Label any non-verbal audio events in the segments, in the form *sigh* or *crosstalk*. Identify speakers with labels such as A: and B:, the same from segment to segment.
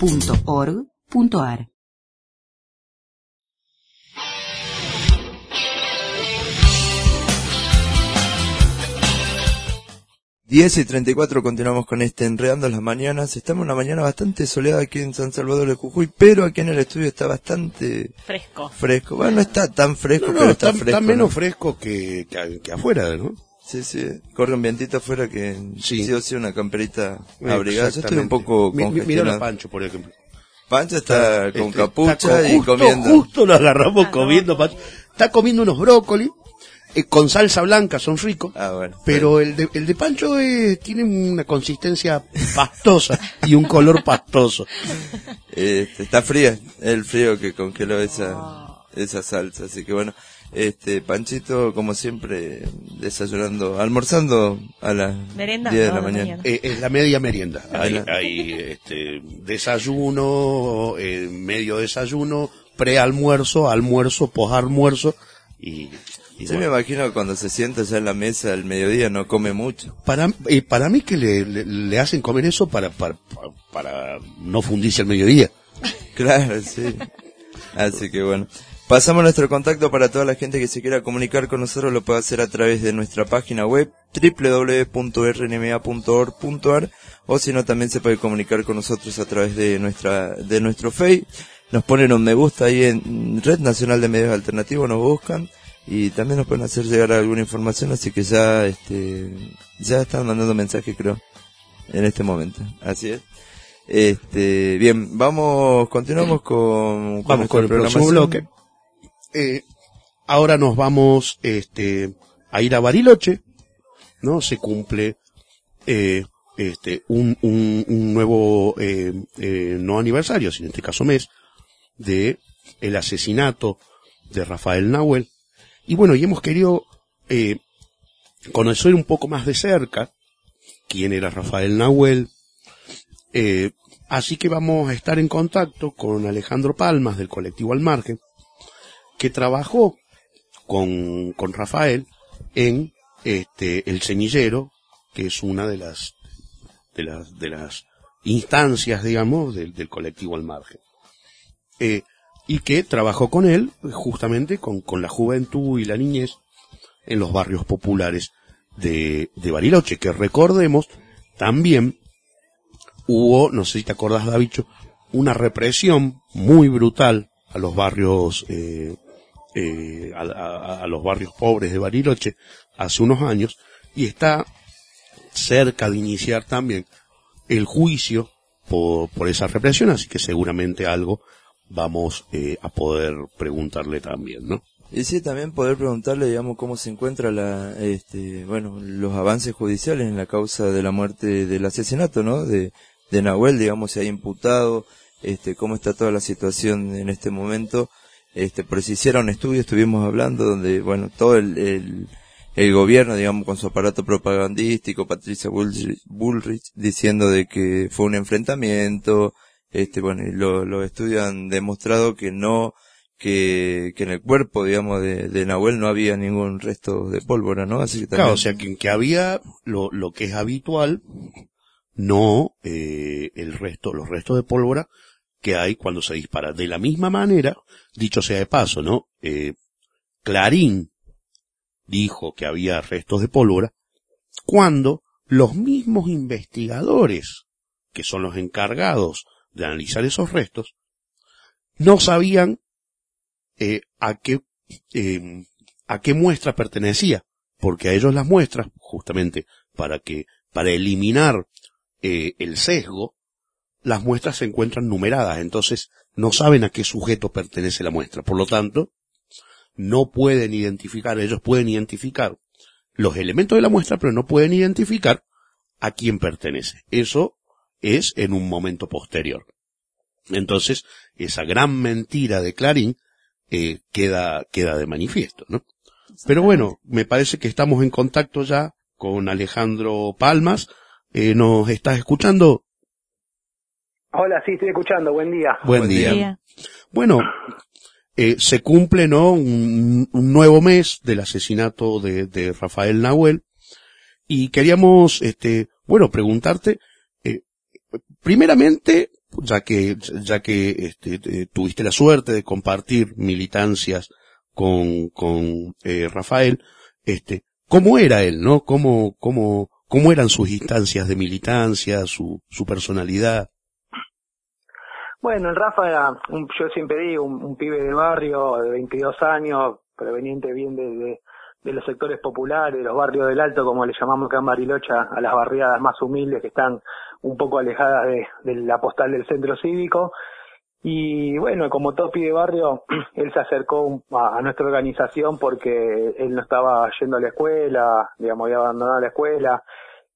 A: www.rnma.org.ar
B: 10 y 34 continuamos con este Enredando las Mañanas. Estamos en una mañana bastante soleada aquí en San Salvador de Jujuy, pero aquí en el estudio está bastante
C: Fresco.
B: fresco. Bueno, no está tan fresco,
D: No, no,
B: pero está,
D: está,
B: fresco.
D: está menos
B: ¿no?
D: fresco que, que, que afuera, ¿no?
B: Sí, sí. Corre un vientito afuera que sí,
D: Sí.
B: o sí una camperita abrigada. Yo estoy un poco
D: Mi- mi- Mira a
B: congestionado.
D: Pancho, por ejemplo.
B: Pancho está con
D: Este,
B: capucha
D: está con-
B: y
D: justo,
B: comiendo.
D: Justo lo agarramos comiendo, Pancho. Está comiendo unos brócoli eh, con salsa blanca, son ricos.
B: Ah, bueno.
D: Pero el de, el de Pancho eh, tiene una consistencia pastosa *laughs* y un color pastoso.
B: Este, está fría, el frío que congeló esa, esa salsa, así que bueno, este, Panchito, como siempre, desayunando, almorzando a las
C: Merenda,
B: 10 de
C: no,
B: la mañana.
C: mañana.
D: Eh, es la media merienda. Hay,
B: Ahí la-
D: hay, este, desayuno, eh, medio desayuno, prealmuerzo, almuerzo, posalmuerzo y, y
B: Yo me imagino que cuando se sienta ya en la mesa al mediodía no come mucho.
D: para, eh, para mí que le, le, le hacen comer eso para, para, para, para no fundirse al mediodía. *laughs*
B: Claro, sí. Así que bueno. Pasamos nuestro contacto para toda la gente que se quiera comunicar con nosotros, lo puede hacer a través de nuestra página web www.rnma.org.ar o si no también se puede comunicar con nosotros a través de nuestra de nuestro Face. Nos ponen un me gusta ahí en Red Nacional de Medios Alternativos, nos buscan y también nos pueden hacer llegar alguna información, así que ya este ya están mandando mensajes creo en este momento. Así es. Este, bien, vamos, continuamos con,
D: Vamos con el
B: programación.
D: bloque. Eh, ahora nos vamos este, a ir a Bariloche, ¿no? Se cumple eh, este, un, un, un nuevo, eh, eh, no aniversario, sino en este caso mes, de el asesinato de Rafael Nahuel. Y bueno, y hemos querido eh, conocer un poco más de cerca quién era Rafael Nahuel, eh, así que vamos a estar en contacto con Alejandro Palmas del colectivo Al Margen, que trabajó con, con Rafael en este el semillero, que es una de las de las de las instancias, digamos, del, del colectivo Al Margen. Eh, y que trabajó con él justamente con, con la juventud y la niñez en los barrios populares de, de Bariloche, que recordemos, también hubo, no sé si te acordás, Davicho, una represión muy brutal a los barrios, eh, eh, a, a- los barrios pobres de Bariloche hace unos años, y está cerca de iniciar también el juicio por, por esa represión, así que seguramente algo vamos eh, a poder preguntarle también, ¿no?
B: Y sí, también poder preguntarle, digamos, cómo se encuentra la, este, bueno, los avances judiciales en la causa de la muerte del asesinato, ¿no? De, de Nahuel, digamos, se ha imputado, este, cómo está toda la situación en este momento. Este, por si hiciera un estudio, estuvimos hablando donde, bueno, todo el, el, gobierno, digamos, con su aparato propagandístico, Patricia Bullrich, Bullrich diciendo de que fue un enfrentamiento, este, bueno, y lo- los estudios han demostrado que no, que, que en el cuerpo, digamos, de, de Nahuel no había ningún resto de pólvora, ¿no? Así que también,
D: Claro, o sea, que, que había lo, lo que es habitual, no eh, el resto, los restos de pólvora que hay cuando se dispara. De la misma manera, dicho sea de paso, ¿no? Eh, Clarín dijo que había restos de pólvora cuando los mismos investigadores, que son los encargados de analizar esos restos, no sabían eh, a qué eh, a qué muestra pertenecía, porque a ellos las muestras, justamente para que para eliminar eh, el sesgo, las muestras se encuentran numeradas, entonces no saben a qué sujeto pertenece la muestra. Por lo tanto, no pueden identificar, ellos pueden identificar los elementos de la muestra, pero no pueden identificar a quién pertenece. Eso es en un momento posterior. Entonces, esa gran mentira de Clarín eh, queda, queda de manifiesto, ¿no? Pero bueno, me parece que estamos en contacto ya con Alejandro Palmas. Eh, ¿Nos estás escuchando?
C: Hola, sí, estoy escuchando. Buen día.
D: Buen, día. Bueno, eh, se cumple, ¿no? Un, un, nuevo mes del asesinato de, de, Rafael Nahuel. Y queríamos, este, bueno, preguntarte, eh, primeramente, ya que, ya que este, tuviste la suerte de compartir militancias con, con eh, Rafael, este, ¿cómo era él, no? ¿Cómo, cómo, cómo eran sus instancias de militancia, su, su personalidad?
C: Bueno, el Rafa era, un, yo siempre digo, un, pibe de barrio de 22 años, proveniente bien de, de, los sectores populares, los barrios del Alto, como le llamamos acá en Barilocha, a las barriadas más humildes que están un poco alejadas de, de la postal del centro cívico. Y bueno, como todo pibe de barrio, *clears throat* él se acercó a, a nuestra organización porque él no estaba yendo a la escuela, digamos, había abandonado la escuela,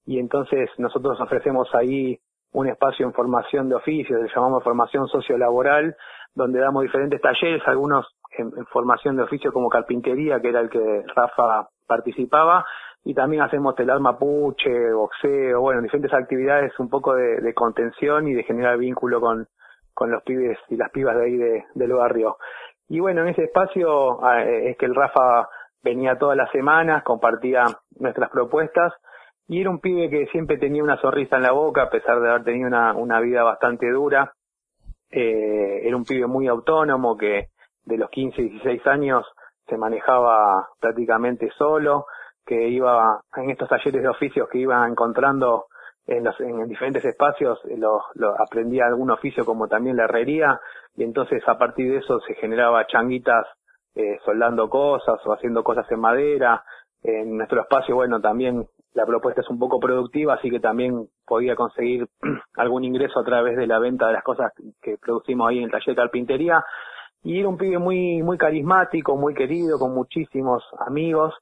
C: y entonces nosotros ofrecemos ahí un espacio en formación de oficios, le llamamos formación sociolaboral, donde damos diferentes talleres, algunos en, formación de oficio como carpintería, que era el que Rafa participaba, y también hacemos telar mapuche, boxeo, bueno, diferentes actividades un poco de, contención y de generar vínculo con, con los pibes y las pibas de ahí de, del barrio. Y bueno, en ese espacio eh, es que el Rafa venía todas las semanas, compartía nuestras propuestas, y era un pibe que siempre tenía una sonrisa en la boca, a pesar de haber tenido una, una vida bastante dura. Eh, era un pibe muy autónomo que de los 15, 16 años se manejaba prácticamente solo, que iba en estos talleres de oficios que iba encontrando en, los, en diferentes espacios, lo, lo, aprendía algún oficio como también la herrería, y entonces a partir de eso se generaba changuitas eh, soldando cosas o haciendo cosas en madera. En nuestro espacio, bueno, también la propuesta es un poco productiva, así que también podía conseguir *clears throat* algún ingreso a través de la venta de las cosas que producimos ahí en el taller de carpintería. Y era un pibe muy, muy carismático, muy querido, con muchísimos amigos.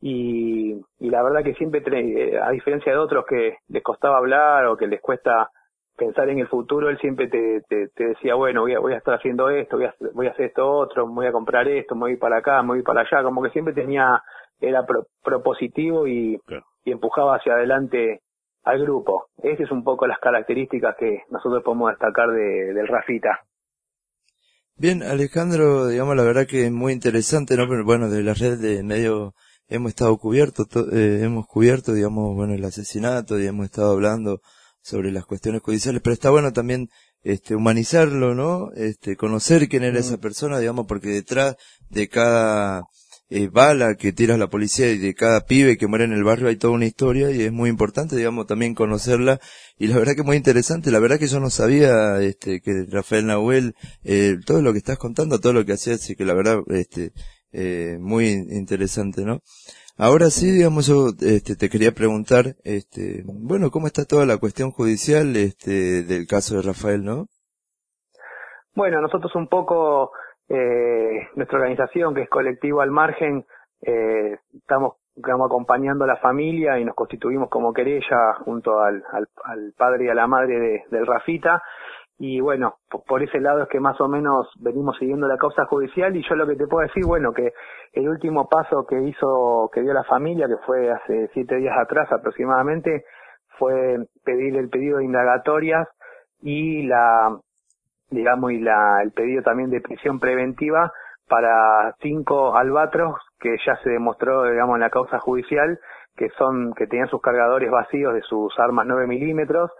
C: Y, y la verdad que siempre, a diferencia de otros que les costaba hablar o que les cuesta pensar en el futuro, él siempre te, te, decía, bueno, voy a, voy a estar haciendo esto, voy a, voy a hacer esto otro, voy a comprar esto, me voy para acá, me voy para allá, como que siempre tenía, era pro, propositivo y, y empujaba hacia adelante al grupo. Esas es un poco las características que nosotros podemos destacar de, del Rafita.
B: Bien, Alejandro, digamos, la verdad que es muy interesante, ¿no? Pero bueno, de la red de medio hemos estado cubierto, eh, hemos cubierto, digamos, bueno, el asesinato y hemos estado hablando sobre las cuestiones judiciales, pero está bueno también este humanizarlo, ¿no? Este conocer quién era esa persona, digamos, porque detrás de cada eh, bala que tira la policía y de cada pibe que muere en el barrio hay toda una historia y es muy importante, digamos, también conocerla y la verdad que muy interesante, la verdad que yo no sabía, este, que Rafael Nahuel, eh, todo lo que estás contando, todo lo que hacía, así que la verdad, este, eh, muy interesante, ¿no? Ahora sí, digamos, yo, este, te quería preguntar, este, bueno, ¿cómo está toda la cuestión judicial, este, del caso de Rafael, no?
C: Bueno, nosotros un poco, eh, nuestra organización, que es Colectivo al Margen, eh, estamos, estamos acompañando a la familia y nos constituimos como querella junto al, al, al padre y a la madre de, del Rafita. Y bueno, por, ese lado es que más o menos venimos siguiendo la causa judicial y yo lo que te puedo decir, bueno, que el último paso que hizo, que dio la familia, que fue hace siete días atrás aproximadamente, fue pedir el pedido de indagatorias y la digamos, y la, el pedido también de prisión preventiva para cinco albatros que ya se demostró, digamos, en la causa judicial que son, que tenían sus cargadores vacíos de sus armas 9 milímetros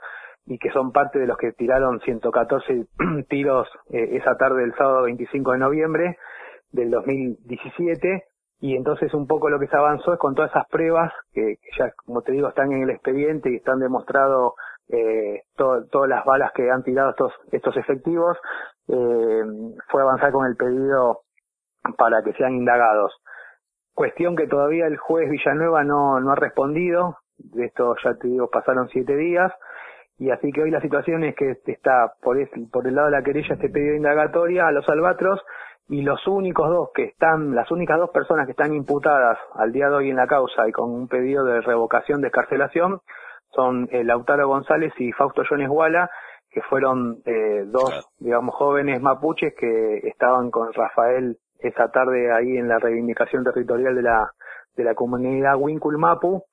C: y que son parte de los que tiraron 114 *clears throat* tiros eh, esa tarde del sábado 25 de noviembre del 2017 y entonces un poco lo que se avanzó es con todas esas pruebas que, que ya como te digo están en el expediente y están demostrado eh, to, todas las balas que han tirado estos, estos efectivos, eh, fue avanzar con el pedido para que sean indagados. Cuestión que todavía el juez Villanueva no, no ha respondido, de esto ya te digo, pasaron siete días, y así que hoy la situación es que está por, por el lado de la querella este pedido de indagatoria a los albatros, y los únicos dos que están, las únicas dos personas que están imputadas al día de hoy en la causa y con un pedido de revocación de escarcelación son eh, Lautaro González y Fausto Jones Guala, que fueron eh, dos,
D: Claro.
C: digamos, jóvenes mapuches que estaban con Rafael esa tarde ahí en la reivindicación territorial de la, de la comunidad Winculmapu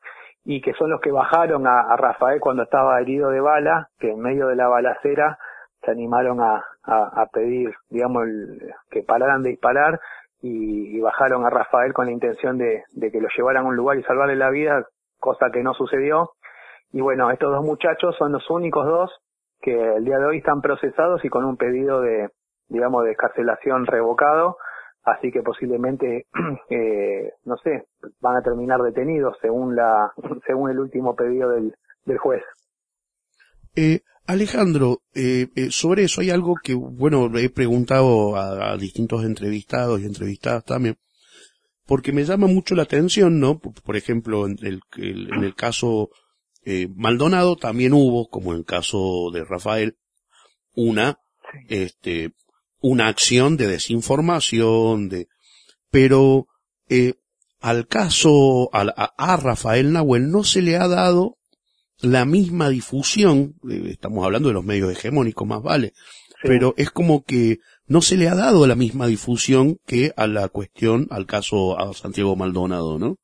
C: y que son los que bajaron a, a Rafael cuando estaba herido de bala, que en medio de la balacera se animaron a, a, a pedir, digamos, el- que pararan de disparar y, y bajaron a Rafael con la intención de, de que lo llevaran a un lugar y salvarle la vida, cosa que no sucedió. Y bueno, estos dos muchachos son los únicos dos que el día de hoy están procesados y con un pedido de, digamos, de escarcelación revocado, así que posiblemente, *clears throat* eh, no sé, van a terminar detenidos según la, *laughs* según el último pedido del, del juez.
D: Eh, Alejandro, eh, eh, sobre eso hay algo que, bueno, he preguntado a, a distintos entrevistados y entrevistadas también, porque me llama mucho la atención, ¿no? Por, por ejemplo, en el, el- en el caso eh, Maldonado también hubo, como en el caso de Rafael, una, este, una acción de desinformación, de, pero eh, al caso, a, a Rafael Nahuel no se le ha dado la misma difusión, eh, estamos hablando de los medios hegemónicos más vale,
C: Sí.
D: pero es como que no se le ha dado la misma difusión que a la cuestión, al caso a Santiago Maldonado, ¿no?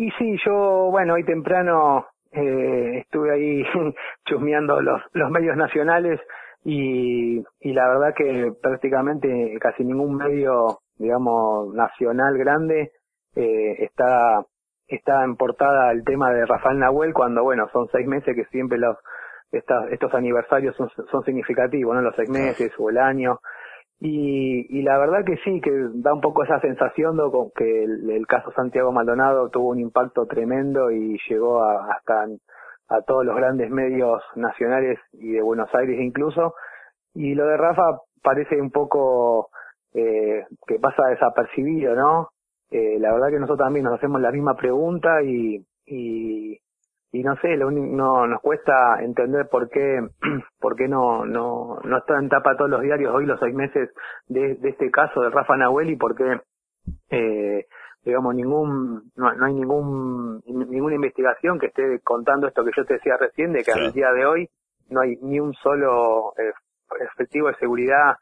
C: Y sí, yo, bueno, hoy temprano eh, estuve ahí *laughs* chusmeando los, los medios nacionales y, y la verdad que prácticamente casi ningún medio, digamos, nacional grande eh, está está en portada el tema de Rafael Nahuel cuando, bueno, son seis meses que siempre los estas- estos aniversarios son, son significativos, ¿no? Los seis meses o el año. Y, y la verdad que sí, que da un poco esa sensación de que el, el caso Santiago Maldonado tuvo un impacto tremendo y llegó a, hasta a todos los grandes medios nacionales y de Buenos Aires incluso. Y lo de Rafa parece un poco eh, que pasa desapercibido, ¿no? Eh, la verdad que nosotros también nos hacemos la misma pregunta y, y, y no sé, lo único, no, nos cuesta entender por qué, *clears throat* por qué no, no, no está en tapa todos los diarios hoy los seis meses de, de este caso de Rafa Nahuel y por qué, eh, digamos, ningún, no, no hay ningún, ninguna investigación que esté contando esto que yo te decía recién, de que al día de hoy no hay ni un solo eh, efectivo de seguridad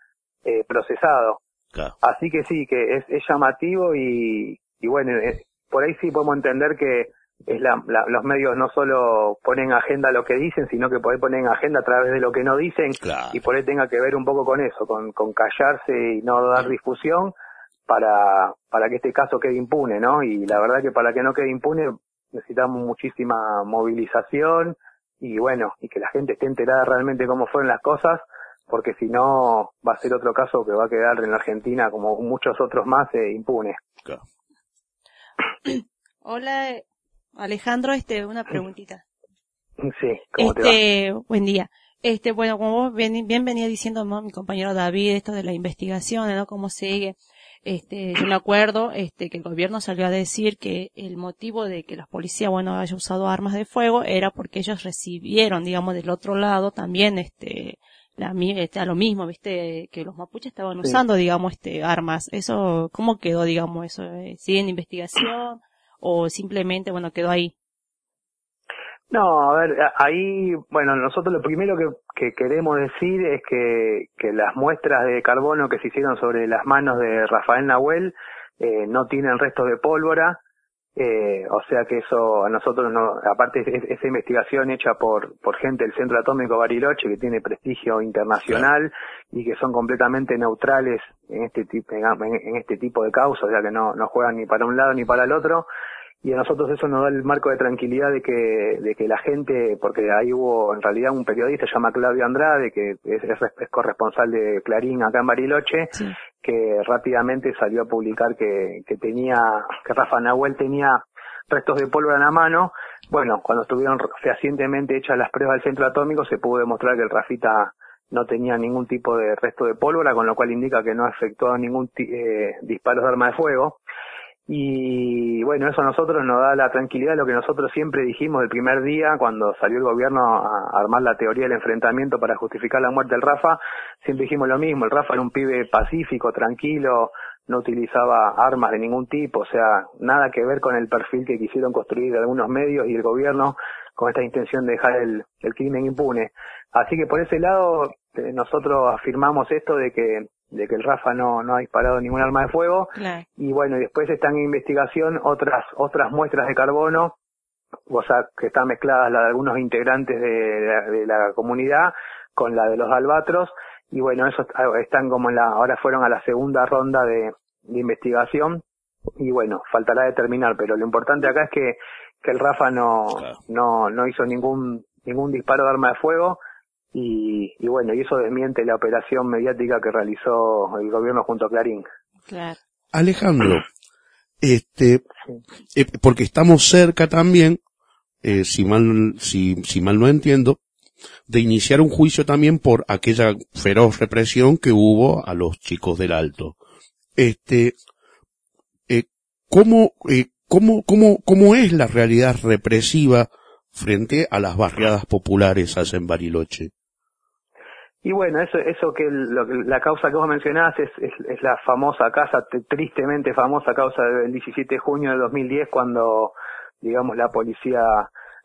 C: eh, procesado.
D: Claro.
C: Así que sí, que es, es llamativo y, y bueno, eh, por ahí sí podemos entender que es la, la- los medios no solo ponen en agenda lo que dicen, sino que ponen en agenda a través de lo que no dicen
D: Claro.
C: y por ahí tenga que ver un poco con eso, con, con callarse y no dar difusión para, para que este caso quede impune, ¿no? Y la verdad que para que no quede impune necesitamos muchísima movilización y bueno, y que la gente esté enterada realmente cómo fueron las cosas, porque si no va a ser otro caso que va a quedar en la Argentina, como muchos otros más, eh, impune.
D: claro.
E: Hola, Alejandro, este, una preguntita.
C: Sí, ¿cómo te va?
E: Este, buen día. Este, bueno, como vos bien, bien venía diciendo ¿no? mi compañero David, esto de la investigación, ¿no? Cómo sigue. Este, yo me acuerdo, este, que el gobierno salió a decir que el motivo de que la policía, bueno, haya usado armas de fuego era porque ellos recibieron, digamos, del otro lado también, este, la, este, a lo mismo, viste, que los mapuches estaban
C: Sí.
E: usando, digamos, este, armas. Eso, ¿cómo quedó, digamos, eso? ¿Sigue en investigación? O simplemente, bueno, quedó ahí.
C: No, a ver, ahí, bueno, nosotros lo primero que, que queremos decir es que, que las muestras de carbono que se hicieron sobre las manos de Rafael Nahuel eh, no tienen restos de pólvora, eh, o sea que eso a nosotros no, aparte es, esa investigación hecha por, por gente del Centro Atómico Bariloche que tiene prestigio internacional y que son completamente neutrales en este tipo, en, en este tipo de causas, o sea que no, no juegan ni para un lado ni para el otro y a nosotros eso nos da el marco de tranquilidad de que de que la gente porque ahí hubo en realidad un periodista se llama Claudio Andrade que es, es, es corresponsal de Clarín acá en Bariloche
E: Sí.
C: que rápidamente salió a publicar que, que tenía que Rafa Nahuel tenía restos de pólvora en la mano bueno cuando estuvieron fehacientemente hechas las pruebas del centro atómico se pudo demostrar que el Rafita no tenía ningún tipo de resto de pólvora con lo cual indica que no ha efectuado ningún eh, disparo de arma de fuego y bueno, eso a nosotros nos da la tranquilidad de lo que nosotros siempre dijimos el primer día cuando salió el gobierno a armar la teoría del enfrentamiento para justificar la muerte del Rafa. Siempre dijimos lo mismo, el Rafa era un pibe pacífico, tranquilo, no utilizaba armas de ningún tipo, o sea, nada que ver con el perfil que quisieron construir algunos medios y el gobierno con esta intención de dejar el, el crimen impune. Así que por ese lado eh, nosotros afirmamos esto de que de que el Rafa no, no ha disparado ningún arma de fuego
E: Claro.
C: y bueno, y después están en investigación otras otras muestras de carbono, o sea, que están mezcladas la de algunos integrantes de, de- de la comunidad con la de los albatros y bueno, esos están como en la ahora fueron a la segunda ronda de, de investigación y bueno, faltará determinar, pero lo importante acá es que que el Rafa no
D: Claro.
C: no no hizo ningún ningún disparo de arma de fuego y, y bueno, y eso desmiente la operación mediática que realizó el gobierno junto a Clarín.
E: Claro.
D: Alejandro, este, eh, porque estamos cerca también, eh, si mal, si, si mal no entiendo, de iniciar un juicio también por aquella feroz represión que hubo a los chicos del Alto. Este, eh, ¿cómo, eh, cómo, cómo, cómo es la realidad represiva frente a las barriadas populares allá en Bariloche?
C: Y bueno, eso, eso que, lo la causa que vos mencionás es, es, es la famosa casa, tristemente famosa causa del 17 de junio de 2010 cuando, digamos, la policía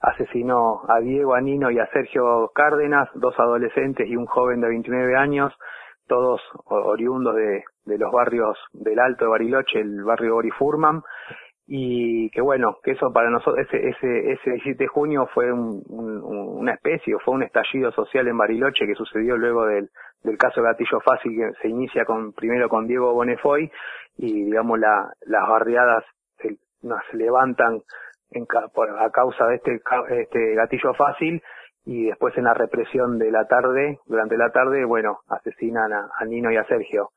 C: asesinó a Diego, a Nino y a Sergio Cárdenas, dos adolescentes y un joven de 29 años, todos oriundos de, de los barrios del Alto de Bariloche, el barrio Ori Furman, y que bueno, que eso para nosotros, ese, ese, ese 17 de junio fue un- un- un- una especie, fue un estallido social en Bariloche que sucedió luego del, del caso Gatillo Fácil que se inicia con, primero con Diego Bonefoy y digamos la, las barriadas se, nos levantan en, por- a causa de este, este gatillo fácil y después en la represión de la tarde, durante la tarde, bueno, asesinan a Nino y a Sergio.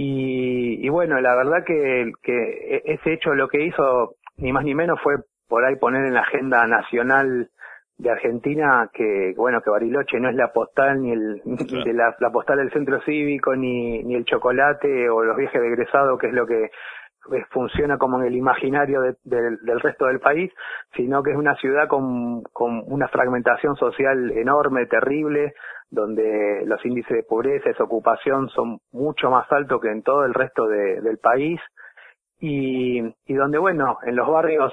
C: Y, y bueno, la verdad que, que ese hecho lo que hizo, ni más ni menos, fue por ahí poner en la agenda nacional de Argentina que, bueno, que Bariloche no es la postal ni el, ni de la, la postal del centro cívico, ni, ni el chocolate o los viajes de egresado, que es lo que funciona como en el imaginario de- del- del resto del país, sino que es una ciudad con, con una fragmentación social enorme, terrible, donde los índices de pobreza y desocupación son mucho más altos que en todo el resto de- del país. Y, y donde, bueno, en los barrios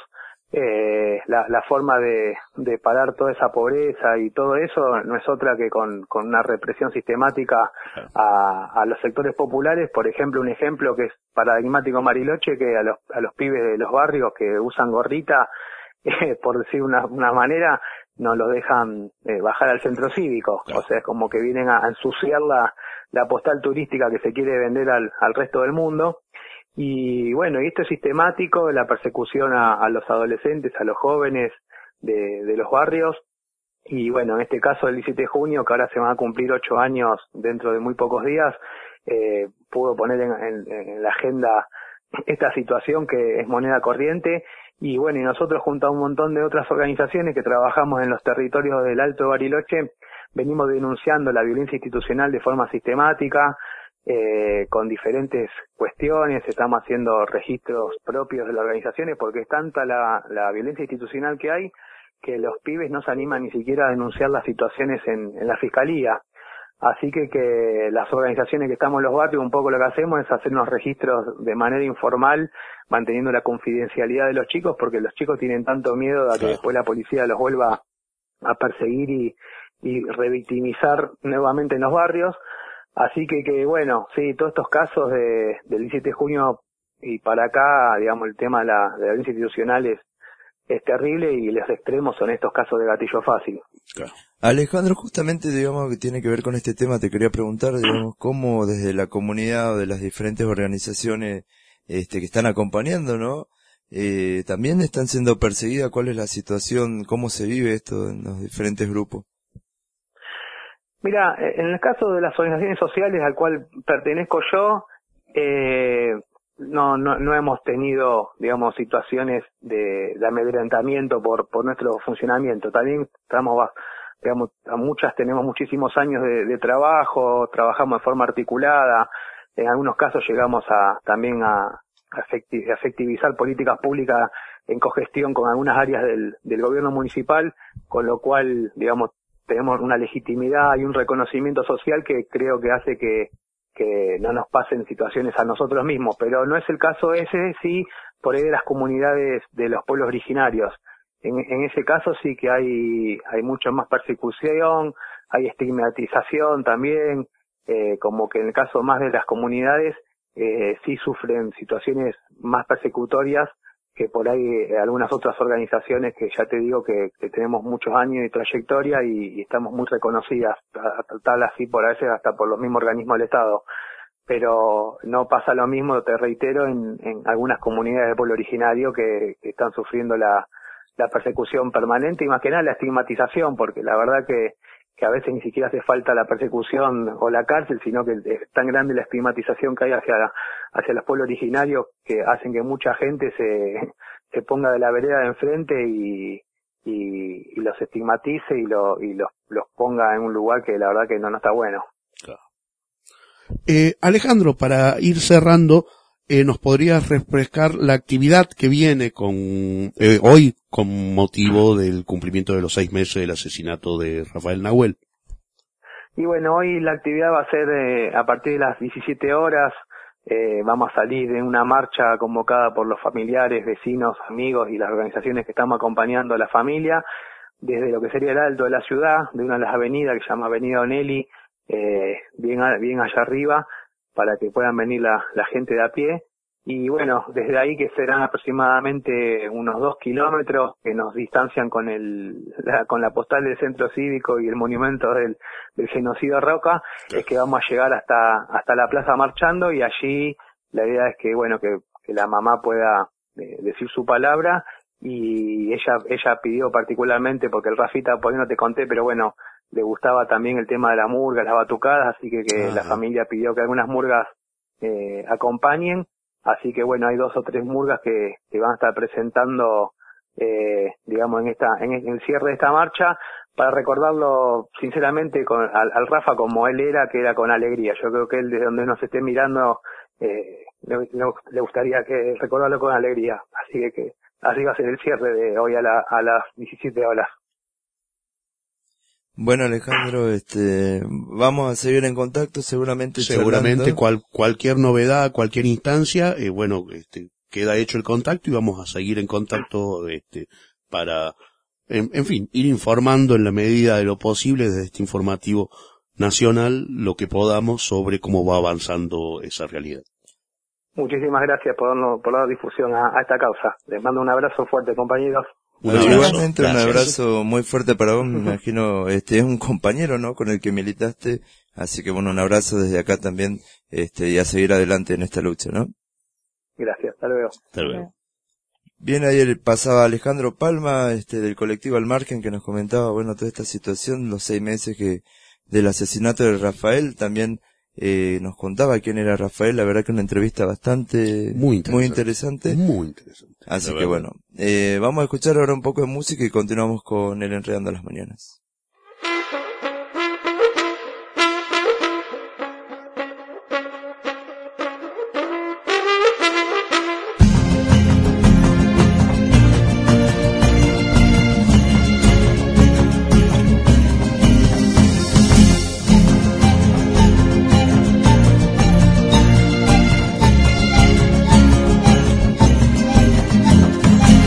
C: eh, la, la forma de, de parar toda esa pobreza y todo eso no es otra que con, con una represión sistemática a, a los sectores populares. Por ejemplo, un ejemplo que es paradigmático Mariloche, que a los, a los pibes de los barrios que usan gorrita, *laughs* eh, por decir una, una manera, no los dejan eh, bajar al centro cívico. O sea, es como que vienen a ensuciar la, la postal turística que se quiere vender al, al resto del mundo. Y bueno, y esto es sistemático, la persecución a, los adolescentes, a los jóvenes de, de los barrios. Y bueno, en este caso el 17 de junio, que ahora se van a cumplir ocho años dentro de muy pocos días, eh, pudo poner en la agenda esta situación que es moneda corriente. Y bueno, y nosotros junto a un montón de otras organizaciones que trabajamos en los territorios del Alto Bariloche, venimos denunciando la violencia institucional de forma sistemática, eh, con diferentes cuestiones, estamos haciendo registros propios de las organizaciones porque es tanta la, la violencia institucional que hay que los pibes no se animan ni siquiera a denunciar las situaciones en, en la fiscalía. Así que, que las organizaciones que estamos en los barrios, un poco lo que hacemos es hacer unos registros de manera informal, manteniendo la confidencialidad de los chicos, porque los chicos tienen tanto miedo a que después la policía los vuelva a perseguir y, y revictimizar nuevamente en los barrios. Así que, que bueno, sí, todos estos casos de, del 17 de junio y para acá, digamos, el tema de la, de la violencia institucional es, es terrible y los extremos son estos casos de gatillo fácil.
B: Alejandro, justamente, digamos, que tiene que ver con este tema, te quería preguntar, digamos, cómo desde la comunidad o de las diferentes organizaciones este, que están acompañando, ¿no? Eh, también están siendo perseguidas, ¿cuál es la situación, cómo se vive esto en los diferentes grupos?
C: Mira, eh, en el caso de las organizaciones sociales al cual pertenezco yo, eh, no, no, no hemos tenido, digamos, situaciones de, de amedrentamiento por, por nuestro funcionamiento. También estamos, digamos, a muchas tenemos muchísimos años de, de trabajo, trabajamos de forma articulada, en algunos casos llegamos a también a, a efectivizar políticas públicas en cogestión con algunas áreas del, del gobierno municipal, con lo cual, digamos, tenemos una legitimidad y un reconocimiento social que creo que hace que, que no nos pasen situaciones a nosotros mismos, pero no es el caso ese, sí, por ahí de las comunidades de los pueblos originarios. en, ese caso sí que hay, hay mucho más persecución, hay estigmatización también, eh, como que en el caso más de las comunidades eh, sí sufren situaciones más persecutorias que por ahí eh, algunas otras organizaciones que ya te digo que, tenemos muchos años de trayectoria y, y estamos muy reconocidas, tal así por a veces hasta por los mismos organismos del Estado. Pero no pasa lo mismo, te reitero, en, en algunas comunidades del pueblo originario que, que están sufriendo la, la persecución permanente y más que nada la estigmatización, porque la verdad que, que a veces ni siquiera hace falta la persecución o la cárcel, sino que es tan grande la estigmatización que hay hacia, hacia los pueblos originarios que hacen que mucha gente se, *laughs* se ponga de la vereda de enfrente y, y, los estigmatice y, lo, y los, los ponga en un lugar que la verdad que no, no está bueno.
D: Eh, Alejandro, para ir cerrando, eh, ¿nos podrías refrescar la actividad que viene con eh, hoy con motivo del cumplimiento de los seis meses del asesinato de Rafael Nahuel?
C: Y bueno, hoy la actividad va a ser eh, a partir de las 17 horas. eh, vamos a salir en una marcha convocada por los familiares, vecinos, amigos y las organizaciones que estamos acompañando a la familia, desde lo que sería el alto de la ciudad, de una de las avenidas que se llama Avenida Onelli, eh, bien, bien allá arriba, para que puedan venir la, la gente de a pie. Y bueno, desde ahí que serán aproximadamente unos dos kilómetros que nos distancian con el, la, con la postal del centro cívico y el monumento del, del genocidio Roca, es que vamos a llegar hasta, hasta la plaza marchando y allí la idea es que, bueno, que, que la mamá pueda eh, decir su palabra y ella, ella pidió particularmente, porque el Rafita, por ahí no te conté, pero bueno, le gustaba también el tema de la murga, las batucadas, así que, que la familia pidió que algunas murgas eh, acompañen, así que bueno, hay dos o tres murgas que, que van a estar presentando, eh, digamos, en esta, en el cierre de esta marcha, para recordarlo sinceramente con, al, al Rafa como él era, que era con alegría. Yo creo que él desde donde nos esté mirando, eh, le, le- le gustaría que recordarlo con alegría. Así que, que así va a ser el cierre de hoy a, la, a las 17 horas.
B: Bueno, Alejandro, este, vamos a seguir en contacto, seguramente.
D: Seguramente cual- cualquier novedad, cualquier instancia, eh, bueno, este, queda hecho el contacto y vamos a seguir en contacto, este, para, en, en fin, ir informando en la medida de lo posible desde este informativo nacional lo que podamos sobre cómo va avanzando esa realidad.
C: Muchísimas gracias por, darnos- por dar difusión a, a esta causa. Les mando un abrazo fuerte, compañeros.
D: Un abrazo.
B: igualmente un
D: Gracias.
B: abrazo muy fuerte para vos, me imagino, este es un compañero, ¿no? Con el que militaste, así que bueno, un abrazo desde acá también, este, y a seguir adelante en esta lucha, ¿no?
C: Gracias, hasta luego.
D: Hasta luego.
B: Bien, ayer pasaba Alejandro Palma, este, del colectivo Al Margen, que nos comentaba, bueno, toda esta situación, los seis meses que, del asesinato de Rafael, también, eh, nos contaba quién era Rafael, la verdad que una entrevista bastante,
D: Muy interesante.
B: muy interesante.
D: Muy interesante.
B: Así que bueno, eh, vamos a escuchar ahora un poco de música y continuamos con el Enredando las Mañanas.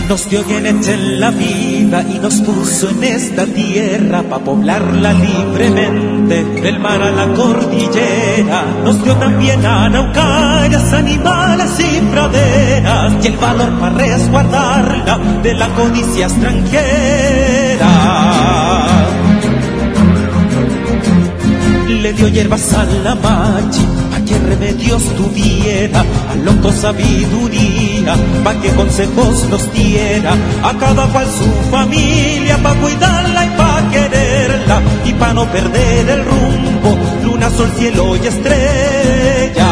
F: Nos dio hecha en la vida y nos puso en esta tierra para poblarla libremente, del mar a la cordillera. Nos dio también araucarias, animales y praderas, y el valor para resguardarla de la codicia extranjera. Le dio hierbas a la machi, que remedios tuviera, a loco sabiduría, pa' que consejos nos diera, a cada cual su familia, pa' cuidarla y pa' quererla, y pa' no perder el rumbo, luna, sol, cielo y estrellas.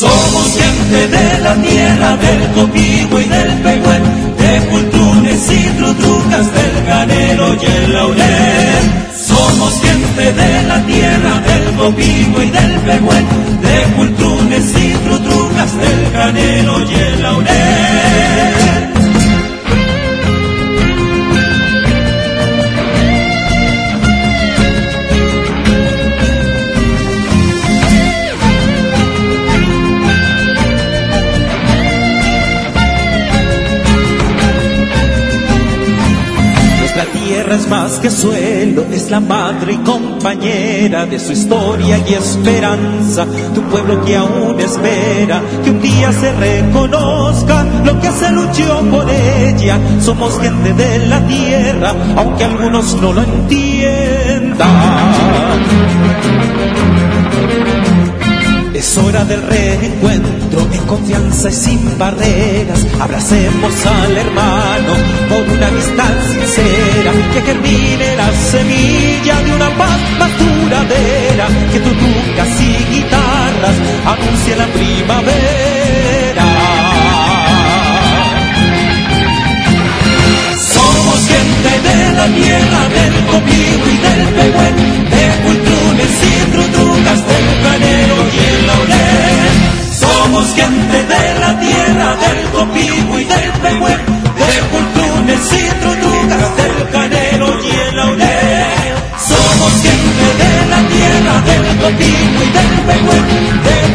F: Somos gente de la tierra, del copivo y del pegüen, de cultunes y trutrucas, del canelo y el laurel. Somos gente de la tierra, del copivo y del pegüen, de cultunes y trutrucas, del canelo y el laurel. Es más que suelo, es la madre y compañera de su historia y esperanza. Tu pueblo que aún espera que un día se reconozca lo que se luchó por ella. Somos gente de la tierra, aunque algunos no lo entiendan. Es hora del reencuentro en confianza y sin barreras. Abracemos al hermano por una amistad sincera que germine la semilla de una paz más duradera. Que tutucas y guitarras anuncien la primavera. Copivo y del pehuen, de cultunes y trutucas, del canero y el laurel. Somos gente de la tierra, del copivo y del cultunes